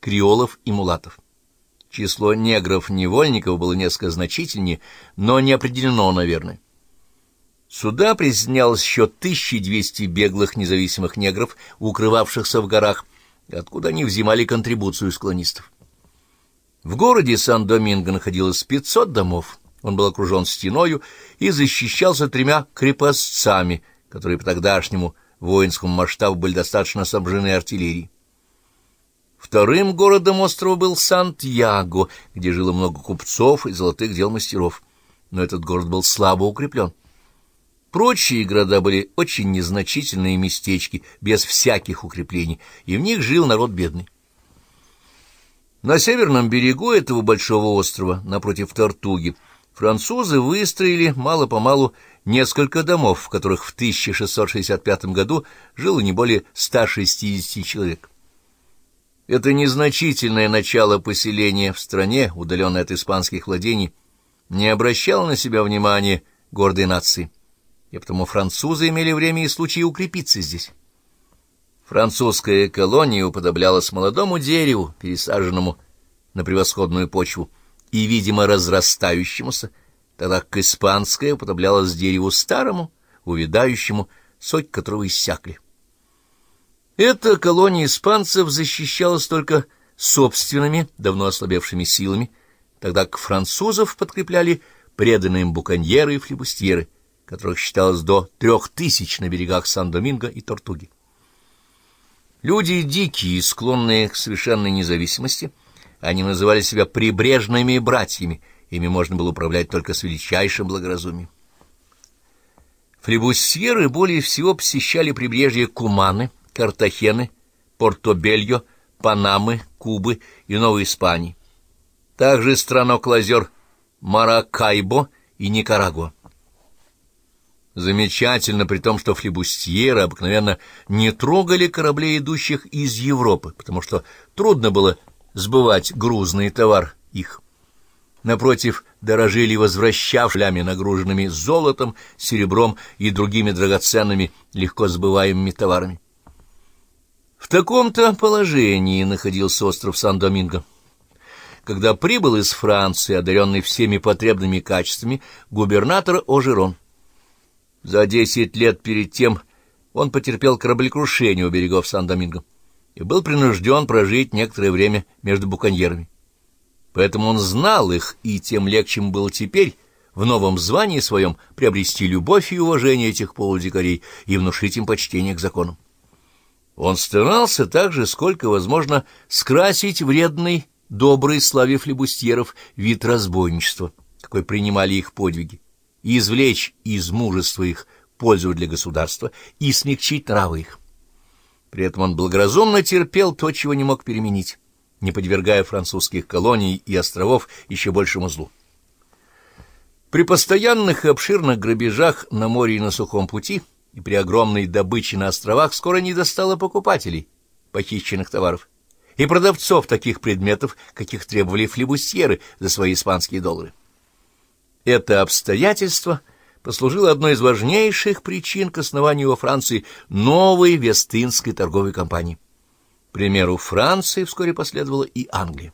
креолов и мулатов. Число негров-невольников было несколько значительнее, но не определено, наверное. Сюда присоединялось еще 1200 беглых независимых негров, укрывавшихся в горах, откуда они взимали контрибуцию склонистов. В городе Сан-Доминго находилось 500 домов, он был окружен стеною и защищался тремя крепостцами, которые по тогдашнему воинскому масштабу были достаточно снабжены артиллерией. Вторым городом острова был Сантьяго, где жило много купцов и золотых дел мастеров, но этот город был слабо укреплен. Прочие города были очень незначительные местечки, без всяких укреплений, и в них жил народ бедный. На северном берегу этого большого острова, напротив Тартуги, французы выстроили мало-помалу несколько домов, в которых в 1665 году жило не более 160 человек. Это незначительное начало поселения в стране, удаленной от испанских владений, не обращало на себя внимания гордой нации, и потому французы имели время и случай укрепиться здесь. Французская колония уподоблялась молодому дереву, пересаженному на превосходную почву и, видимо, разрастающемуся, тогда как испанская уподоблялась дереву старому, увядающему, соть которого иссякли. Эта колония испанцев защищалась только собственными, давно ослабевшими силами, тогда как французов подкрепляли преданные им буконьеры и флебустьеры, которых считалось до трех тысяч на берегах Сан-Доминго и Тортуги. Люди дикие, склонные к совершенной независимости, они называли себя прибрежными братьями, ими можно было управлять только с величайшим благоразумием. Флебусьеры более всего посещали прибрежье Куманы, Картахены, Порто-Бельо, Панамы, Кубы и Новой Испании. Также странок озер Маракайбо и Никарагуа. Замечательно при том, что флебустьеры обыкновенно не трогали кораблей, идущих из Европы, потому что трудно было сбывать грузный товар их. Напротив, дорожили возвращавшими нагруженными золотом, серебром и другими драгоценными, легко сбываемыми товарами. В таком-то положении находился остров Сан-Доминго. Когда прибыл из Франции, одаренный всеми потребными качествами, губернатор Ожерон. За десять лет перед тем он потерпел кораблекрушение у берегов Сан-Доминго и был принужден прожить некоторое время между буконьерами. Поэтому он знал их, и тем легче ему было теперь в новом звании своем приобрести любовь и уважение этих полудикарей и внушить им почтение к законам. Он старался также, сколько возможно, скрасить вредный, добрый славе флебустьеров вид разбойничества, какой принимали их подвиги, и извлечь из мужества их пользу для государства и смягчить нравы их. При этом он благоразумно терпел то, чего не мог переменить, не подвергая французских колоний и островов еще большему злу. При постоянных и обширных грабежах на море и на сухом пути – и при огромной добыче на островах скоро не достало покупателей похищенных товаров и продавцов таких предметов, каких требовали флебусьеры за свои испанские доллары. Это обстоятельство послужило одной из важнейших причин к основанию во Франции новой Вестынской торговой компании. К примеру Франции вскоре последовала и Англия.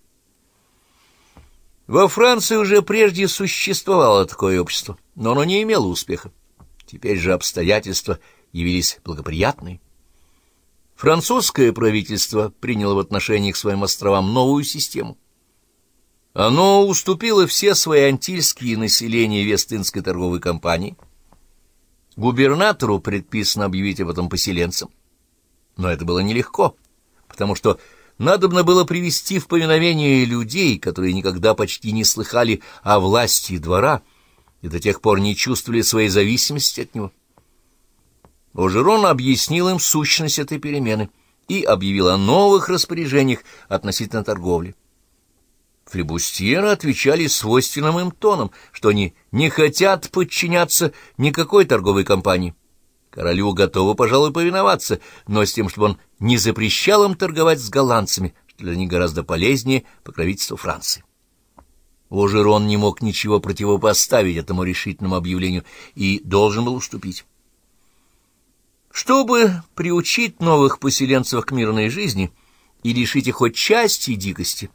Во Франции уже прежде существовало такое общество, но оно не имело успеха. Теперь же обстоятельства явились благоприятные. Французское правительство приняло в отношении к своим островам новую систему. Оно уступило все свои антильские населения Вестынской торговой компании. Губернатору предписано объявить об этом поселенцам. Но это было нелегко, потому что надобно было привести в повиновение людей, которые никогда почти не слыхали о власти двора, и до тех пор не чувствовали своей зависимости от него. Ожерон объяснил им сущность этой перемены и объявил о новых распоряжениях относительно торговли. Флебустьеры отвечали свойственным им тоном, что они не хотят подчиняться никакой торговой компании. Королю готовы, пожалуй, повиноваться, но с тем, чтобы он не запрещал им торговать с голландцами, что для них гораздо полезнее покровительство Франции. Ожерон не мог ничего противопоставить этому решительному объявлению и должен был уступить. Чтобы приучить новых поселенцев к мирной жизни и лишите хоть части дикости.